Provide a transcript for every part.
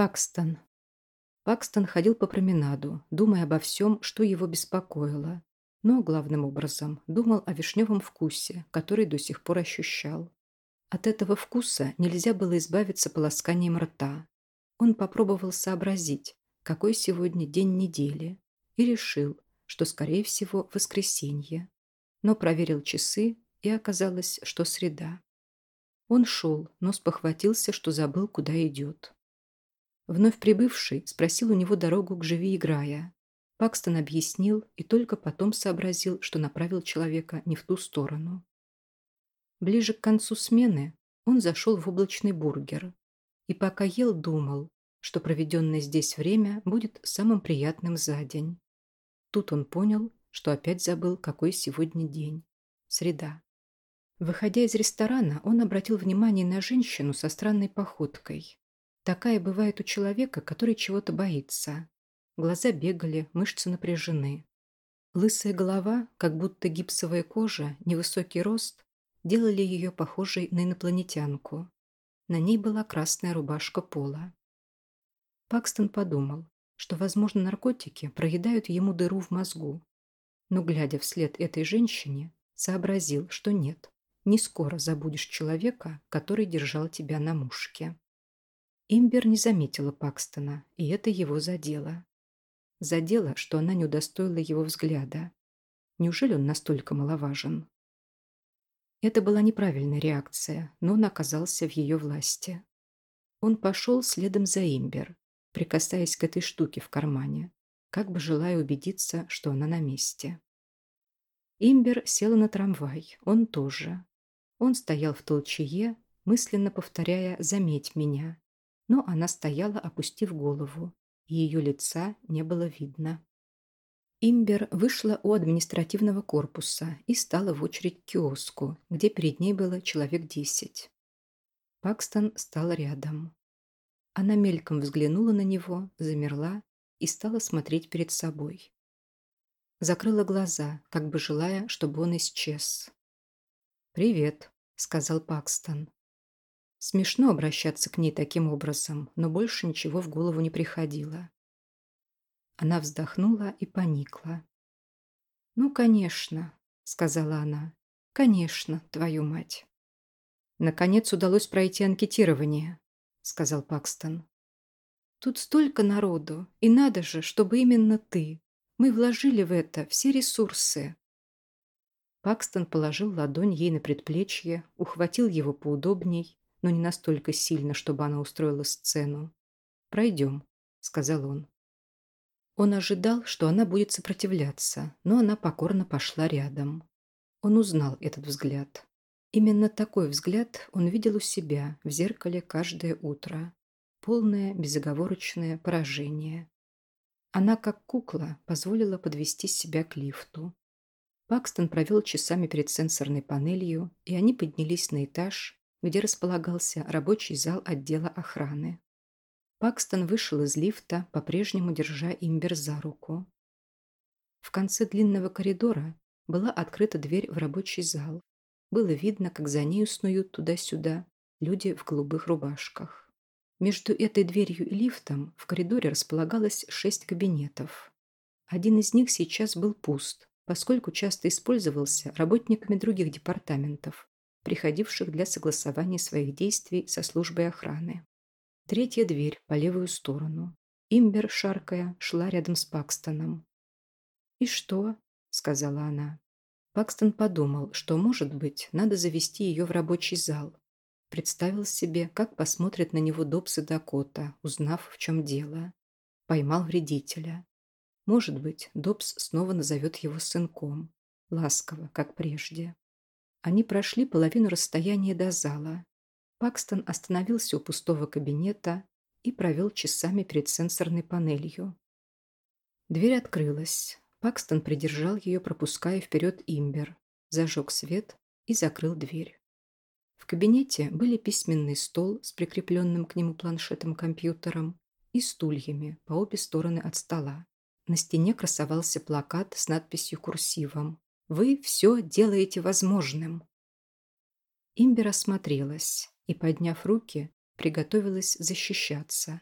Пакстон. Пакстон ходил по променаду, думая обо всем, что его беспокоило. Но, главным образом, думал о вишневом вкусе, который до сих пор ощущал. От этого вкуса нельзя было избавиться полосканием рта. Он попробовал сообразить, какой сегодня день недели, и решил, что, скорее всего, воскресенье. Но проверил часы, и оказалось, что среда. Он шел, но спохватился, что забыл, куда идет. Вновь прибывший спросил у него дорогу к «Живи, играя». Пакстон объяснил и только потом сообразил, что направил человека не в ту сторону. Ближе к концу смены он зашел в облачный бургер и пока ел, думал, что проведенное здесь время будет самым приятным за день. Тут он понял, что опять забыл, какой сегодня день. Среда. Выходя из ресторана, он обратил внимание на женщину со странной походкой. Такая бывает у человека, который чего-то боится. Глаза бегали, мышцы напряжены. Лысая голова, как будто гипсовая кожа, невысокий рост, делали ее похожей на инопланетянку. На ней была красная рубашка пола. Пакстон подумал, что, возможно, наркотики проедают ему дыру в мозгу. Но, глядя вслед этой женщине, сообразил, что нет, не скоро забудешь человека, который держал тебя на мушке. Имбер не заметила Пакстона, и это его задело. Задело, что она не удостоила его взгляда. Неужели он настолько маловажен? Это была неправильная реакция, но он оказался в ее власти. Он пошел следом за Имбер, прикасаясь к этой штуке в кармане, как бы желая убедиться, что она на месте. Имбер села на трамвай, он тоже. Он стоял в толчее, мысленно повторяя «заметь меня», но она стояла, опустив голову, и ее лица не было видно. Имбер вышла у административного корпуса и стала в очередь к киоску, где перед ней было человек десять. Пакстон стал рядом. Она мельком взглянула на него, замерла и стала смотреть перед собой. Закрыла глаза, как бы желая, чтобы он исчез. «Привет», — сказал Пакстон. Смешно обращаться к ней таким образом, но больше ничего в голову не приходило. Она вздохнула и поникла. «Ну, конечно», — сказала она. «Конечно, твою мать». «Наконец удалось пройти анкетирование», — сказал Пакстон. «Тут столько народу, и надо же, чтобы именно ты. Мы вложили в это все ресурсы». Пакстон положил ладонь ей на предплечье, ухватил его поудобней но не настолько сильно, чтобы она устроила сцену. «Пройдем», — сказал он. Он ожидал, что она будет сопротивляться, но она покорно пошла рядом. Он узнал этот взгляд. Именно такой взгляд он видел у себя в зеркале каждое утро. Полное, безоговорочное поражение. Она, как кукла, позволила подвести себя к лифту. Пакстон провел часами перед сенсорной панелью, и они поднялись на этаж, где располагался рабочий зал отдела охраны. Пакстон вышел из лифта, по-прежнему держа Имбер за руку. В конце длинного коридора была открыта дверь в рабочий зал. Было видно, как за нею снуют туда-сюда люди в голубых рубашках. Между этой дверью и лифтом в коридоре располагалось шесть кабинетов. Один из них сейчас был пуст, поскольку часто использовался работниками других департаментов, приходивших для согласования своих действий со службой охраны. Третья дверь по левую сторону. Имбер, шаркая, шла рядом с Пакстоном. «И что?» — сказала она. Пакстон подумал, что, может быть, надо завести ее в рабочий зал. Представил себе, как посмотрит на него Добс и Дакота, узнав, в чем дело. Поймал вредителя. Может быть, Добс снова назовет его сынком. Ласково, как прежде. Они прошли половину расстояния до зала. Пакстон остановился у пустого кабинета и провел часами перед сенсорной панелью. Дверь открылась. Пакстон придержал ее, пропуская вперед имбер, зажег свет и закрыл дверь. В кабинете были письменный стол с прикрепленным к нему планшетом-компьютером и стульями по обе стороны от стола. На стене красовался плакат с надписью курсивом вы все делаете возможным. Имбер осмотрелась и, подняв руки, приготовилась защищаться.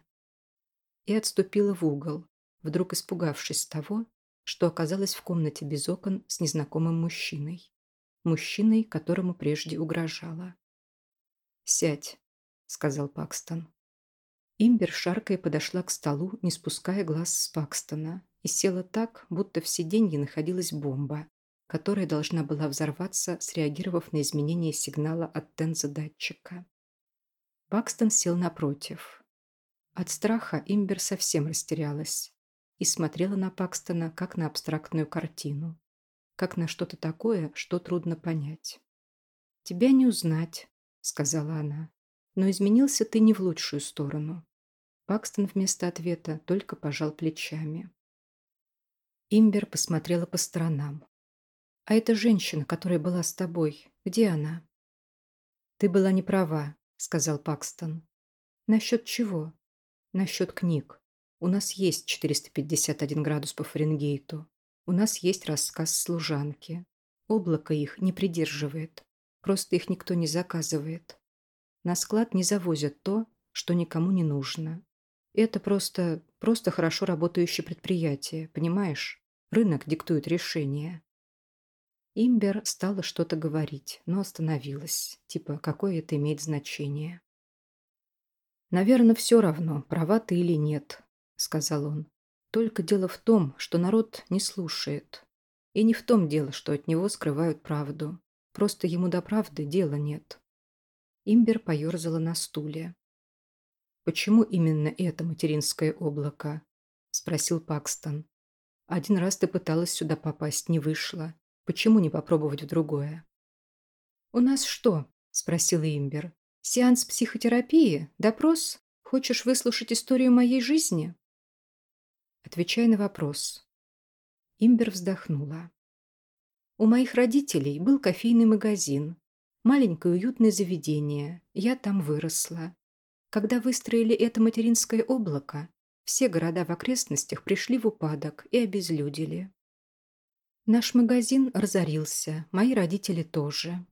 и отступила в угол, вдруг испугавшись того, что оказалась в комнате без окон с незнакомым мужчиной. Мужчиной, которому прежде угрожала. «Сядь», — сказал Пакстон. Имбер шаркой подошла к столу, не спуская глаз с Пакстона, и села так, будто в сиденье находилась бомба, которая должна была взорваться, среагировав на изменение сигнала от тенза-датчика. Пакстон сел напротив. От страха Имбер совсем растерялась и смотрела на Пакстона как на абстрактную картину, как на что-то такое, что трудно понять. «Тебя не узнать», — сказала она, — «но изменился ты не в лучшую сторону». Пакстон вместо ответа только пожал плечами. Имбер посмотрела по сторонам. «А эта женщина, которая была с тобой, где она?» «Ты была не права», — сказал Пакстон. «Насчет чего?» «Насчет книг. У нас есть 451 градус по Фаренгейту. У нас есть рассказ служанки. Облако их не придерживает. Просто их никто не заказывает. На склад не завозят то, что никому не нужно. Это просто, просто хорошо работающее предприятие, понимаешь? Рынок диктует решение. Имбер стала что-то говорить, но остановилась. Типа, какое это имеет значение? «Наверное, все равно, права ты или нет», — сказал он. «Только дело в том, что народ не слушает. И не в том дело, что от него скрывают правду. Просто ему до правды дела нет». Имбер поерзала на стуле. «Почему именно это материнское облако?» — спросил Пакстон. «Один раз ты пыталась сюда попасть, не вышло. Почему не попробовать в другое?» «У нас что?» — спросил Имбер. «Сеанс психотерапии? Допрос? Хочешь выслушать историю моей жизни?» Отвечай на вопрос. Имбер вздохнула. У моих родителей был кофейный магазин. Маленькое уютное заведение. Я там выросла. Когда выстроили это материнское облако, все города в окрестностях пришли в упадок и обезлюдили. Наш магазин разорился, мои родители тоже.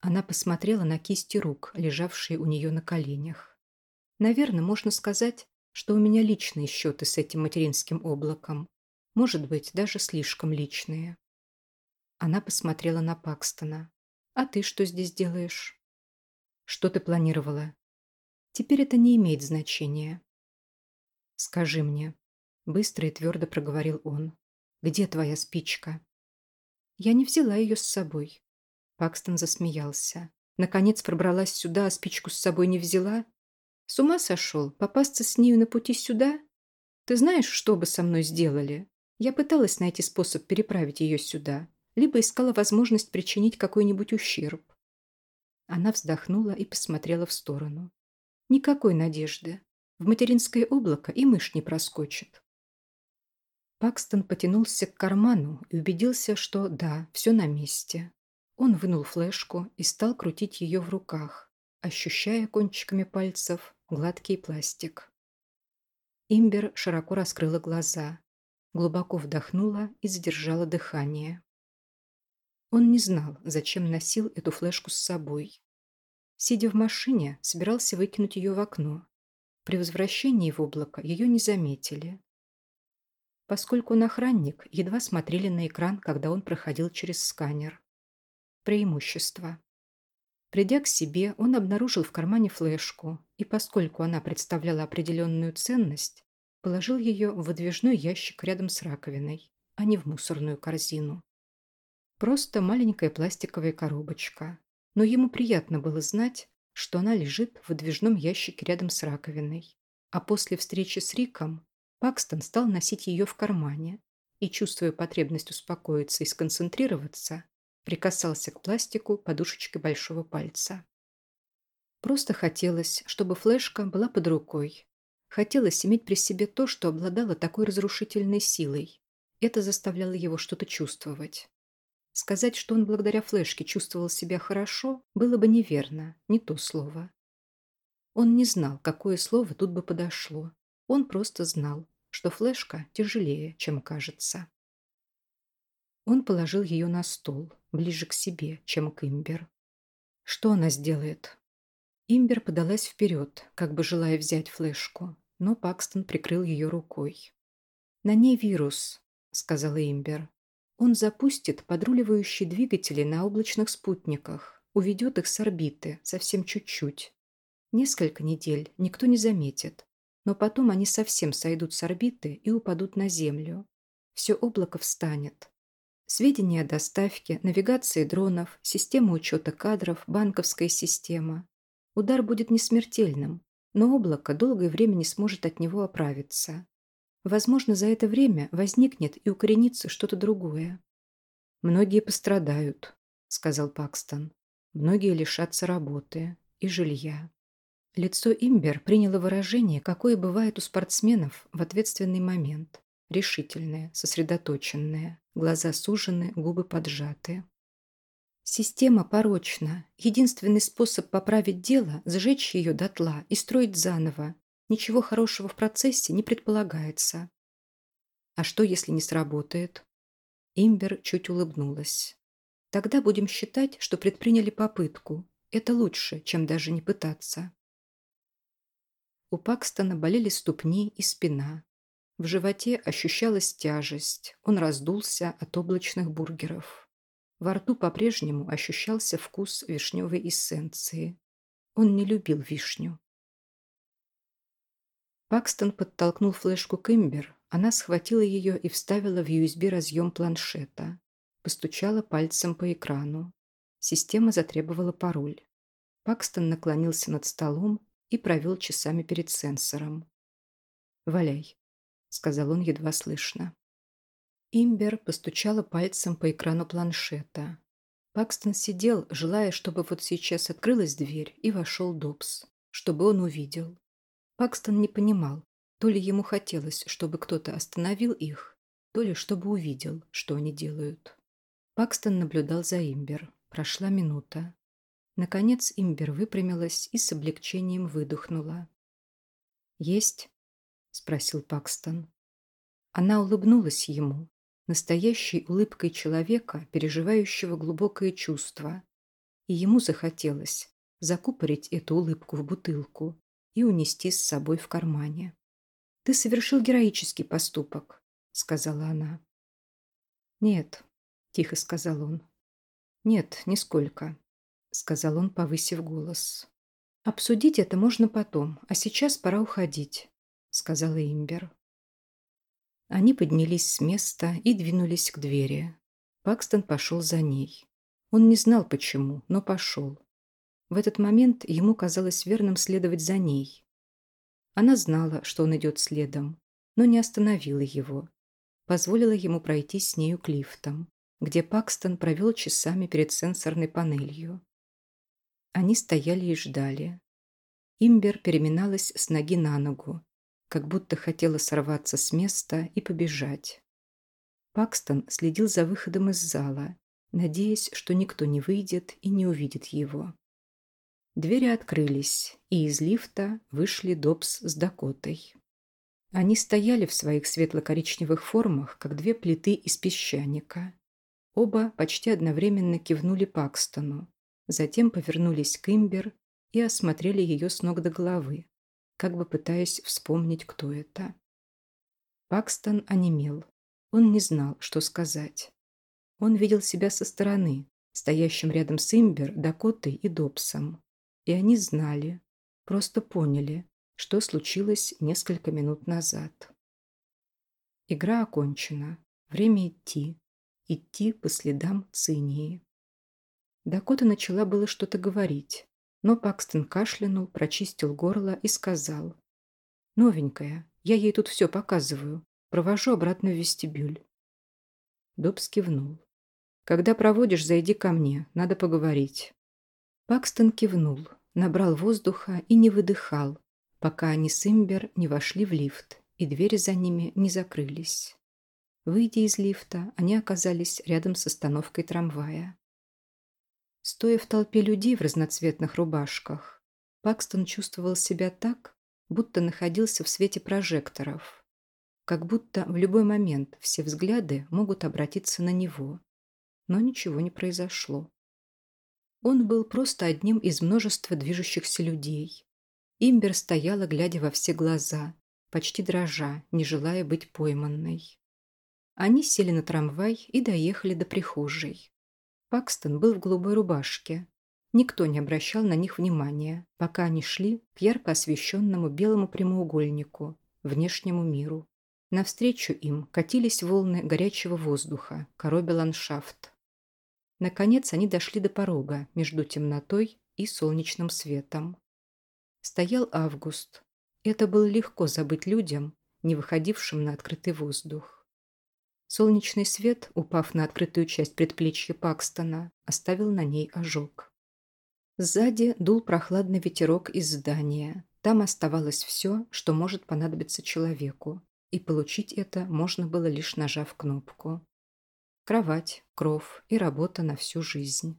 Она посмотрела на кисти рук, лежавшие у нее на коленях. Наверное, можно сказать, что у меня личные счеты с этим материнским облаком. Может быть, даже слишком личные. Она посмотрела на Пакстона. «А ты что здесь делаешь?» «Что ты планировала?» Теперь это не имеет значения. «Скажи мне», — быстро и твердо проговорил он, — «где твоя спичка?» «Я не взяла ее с собой». Пакстон засмеялся. «Наконец пробралась сюда, а спичку с собой не взяла? С ума сошел? Попасться с нею на пути сюда? Ты знаешь, что бы со мной сделали? Я пыталась найти способ переправить ее сюда, либо искала возможность причинить какой-нибудь ущерб». Она вздохнула и посмотрела в сторону. Никакой надежды. В материнское облако и мышь не проскочит. Пакстон потянулся к карману и убедился, что да, все на месте. Он вынул флешку и стал крутить ее в руках, ощущая кончиками пальцев гладкий пластик. Имбер широко раскрыла глаза, глубоко вдохнула и задержала дыхание. Он не знал, зачем носил эту флешку с собой. Сидя в машине, собирался выкинуть ее в окно. При возвращении в облако ее не заметили. Поскольку он охранник, едва смотрели на экран, когда он проходил через сканер. Преимущество. Придя к себе, он обнаружил в кармане флешку, и поскольку она представляла определенную ценность, положил ее в выдвижной ящик рядом с раковиной, а не в мусорную корзину. Просто маленькая пластиковая коробочка, но ему приятно было знать, что она лежит в выдвижном ящике рядом с раковиной. А после встречи с Риком Пакстон стал носить ее в кармане и, чувствуя потребность успокоиться и сконцентрироваться, прикасался к пластику подушечкой большого пальца. Просто хотелось, чтобы флешка была под рукой. Хотелось иметь при себе то, что обладало такой разрушительной силой. Это заставляло его что-то чувствовать. Сказать, что он благодаря флешке чувствовал себя хорошо, было бы неверно, не то слово. Он не знал, какое слово тут бы подошло. Он просто знал, что флешка тяжелее, чем кажется. Он положил ее на стол, ближе к себе, чем к Имбер. Что она сделает? Имбер подалась вперед, как бы желая взять флешку, но Пакстон прикрыл ее рукой. «На ней вирус», — сказала Имбер. «Он запустит подруливающие двигатели на облачных спутниках, уведет их с орбиты, совсем чуть-чуть. Несколько недель никто не заметит, но потом они совсем сойдут с орбиты и упадут на Землю. Все облако встанет. Сведения о доставке, навигации дронов, система учета кадров, банковская система. Удар будет не смертельным, но облако долгое время не сможет от него оправиться. Возможно, за это время возникнет и укоренится что-то другое. «Многие пострадают», — сказал Пакстон. «Многие лишатся работы и жилья». Лицо Имбер приняло выражение, какое бывает у спортсменов в ответственный момент. Решительное, сосредоточенное, глаза сужены, губы поджаты. Система порочна. Единственный способ поправить дело – сжечь ее дотла и строить заново. Ничего хорошего в процессе не предполагается. А что, если не сработает? Имбер чуть улыбнулась. Тогда будем считать, что предприняли попытку. Это лучше, чем даже не пытаться. У Пакстона болели ступни и спина. В животе ощущалась тяжесть. Он раздулся от облачных бургеров. Во рту по-прежнему ощущался вкус вишневой эссенции. Он не любил вишню. Пакстон подтолкнул флешку к Имбер. Она схватила ее и вставила в USB разъем планшета. Постучала пальцем по экрану. Система затребовала пароль. Пакстон наклонился над столом и провел часами перед сенсором. «Валяй», — сказал он едва слышно. Имбер постучала пальцем по экрану планшета. Пакстон сидел, желая, чтобы вот сейчас открылась дверь и вошел Добс, чтобы он увидел. Пакстон не понимал, то ли ему хотелось, чтобы кто-то остановил их, то ли чтобы увидел, что они делают. Пакстон наблюдал за Имбер. Прошла минута. Наконец Имбер выпрямилась и с облегчением выдохнула. «Есть?» – спросил Пакстон. Она улыбнулась ему, настоящей улыбкой человека, переживающего глубокое чувство. И ему захотелось закупорить эту улыбку в бутылку и унести с собой в кармане. «Ты совершил героический поступок», — сказала она. «Нет», — тихо сказал он. «Нет, нисколько», — сказал он, повысив голос. «Обсудить это можно потом, а сейчас пора уходить», — сказала Имбер. Они поднялись с места и двинулись к двери. Пакстон пошел за ней. Он не знал почему, но пошел. В этот момент ему казалось верным следовать за ней. Она знала, что он идет следом, но не остановила его. Позволила ему пройти с нею к лифтам, где Пакстон провел часами перед сенсорной панелью. Они стояли и ждали. Имбер переминалась с ноги на ногу, как будто хотела сорваться с места и побежать. Пакстон следил за выходом из зала, надеясь, что никто не выйдет и не увидит его. Двери открылись, и из лифта вышли Добс с Дакотой. Они стояли в своих светло-коричневых формах, как две плиты из песчаника. Оба почти одновременно кивнули Пакстону, затем повернулись к Имбер и осмотрели ее с ног до головы как бы пытаясь вспомнить, кто это. Пакстон онемел. Он не знал, что сказать. Он видел себя со стороны, стоящим рядом с Имбер, Дакотой и Добсом. И они знали, просто поняли, что случилось несколько минут назад. Игра окончена. Время идти. Идти по следам цинии. Дакота начала было что-то говорить, но Пакстон кашлянул, прочистил горло и сказал. «Новенькая, я ей тут все показываю. Провожу обратно в вестибюль». Добс кивнул. «Когда проводишь, зайди ко мне. Надо поговорить». Пакстон кивнул, набрал воздуха и не выдыхал, пока они с Имбер не вошли в лифт, и двери за ними не закрылись. Выйдя из лифта, они оказались рядом с остановкой трамвая. Стоя в толпе людей в разноцветных рубашках, Пакстон чувствовал себя так, будто находился в свете прожекторов. Как будто в любой момент все взгляды могут обратиться на него. Но ничего не произошло. Он был просто одним из множества движущихся людей. Имбер стояла, глядя во все глаза, почти дрожа, не желая быть пойманной. Они сели на трамвай и доехали до прихожей. Пакстон был в голубой рубашке. Никто не обращал на них внимания, пока они шли к ярко освещенному белому прямоугольнику, внешнему миру. Навстречу им катились волны горячего воздуха, коробя ландшафт. Наконец они дошли до порога между темнотой и солнечным светом. Стоял август. Это было легко забыть людям, не выходившим на открытый воздух. Солнечный свет, упав на открытую часть предплечья Пакстона, оставил на ней ожог. Сзади дул прохладный ветерок из здания. Там оставалось все, что может понадобиться человеку и получить это можно было лишь нажав кнопку. Кровать, кров и работа на всю жизнь.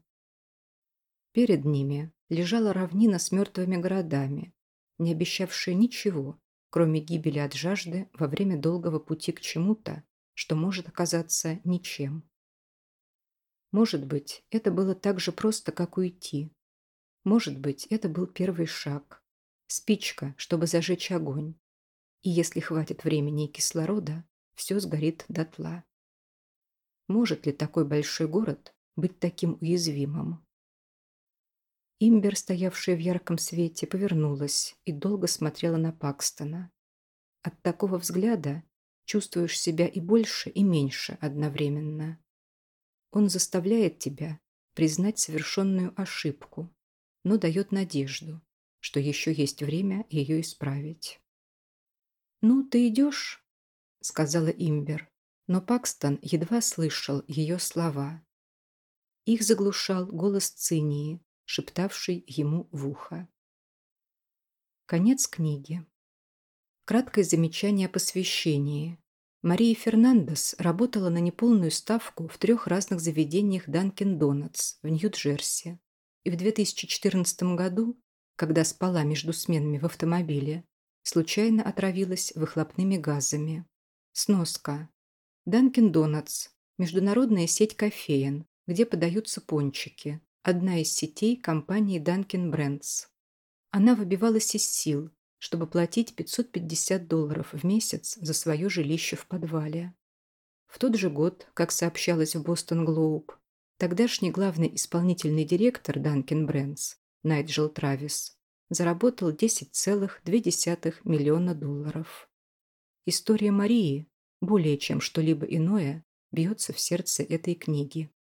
Перед ними лежала равнина с мертвыми городами, не обещавшая ничего, кроме гибели от жажды во время долгого пути к чему-то, что может оказаться ничем. Может быть, это было так же просто, как уйти. Может быть, это был первый шаг. Спичка, чтобы зажечь огонь и если хватит времени и кислорода, все сгорит дотла. Может ли такой большой город быть таким уязвимым? Имбер, стоявшая в ярком свете, повернулась и долго смотрела на Пакстона. От такого взгляда чувствуешь себя и больше, и меньше одновременно. Он заставляет тебя признать совершенную ошибку, но дает надежду, что еще есть время ее исправить. «Ну, ты идешь?» — сказала Имбер, но Пакстон едва слышал ее слова. Их заглушал голос Цинии, шептавший ему в ухо. Конец книги. Краткое замечание о посвящении. Мария Фернандес работала на неполную ставку в трех разных заведениях Данкин Донатс в Нью-Джерси. И в 2014 году, когда спала между сменами в автомобиле, случайно отравилась выхлопными газами. Сноска. Данкин Донатс – международная сеть кофеен, где подаются пончики. Одна из сетей компании Dunkin Brands. Она выбивалась из сил, чтобы платить 550 долларов в месяц за свое жилище в подвале. В тот же год, как сообщалось в Бостон Глоуб, тогдашний главный исполнительный директор Dunkin Brands Найджел Травис заработал 10,2 миллиона долларов. История Марии, более чем что-либо иное, бьется в сердце этой книги.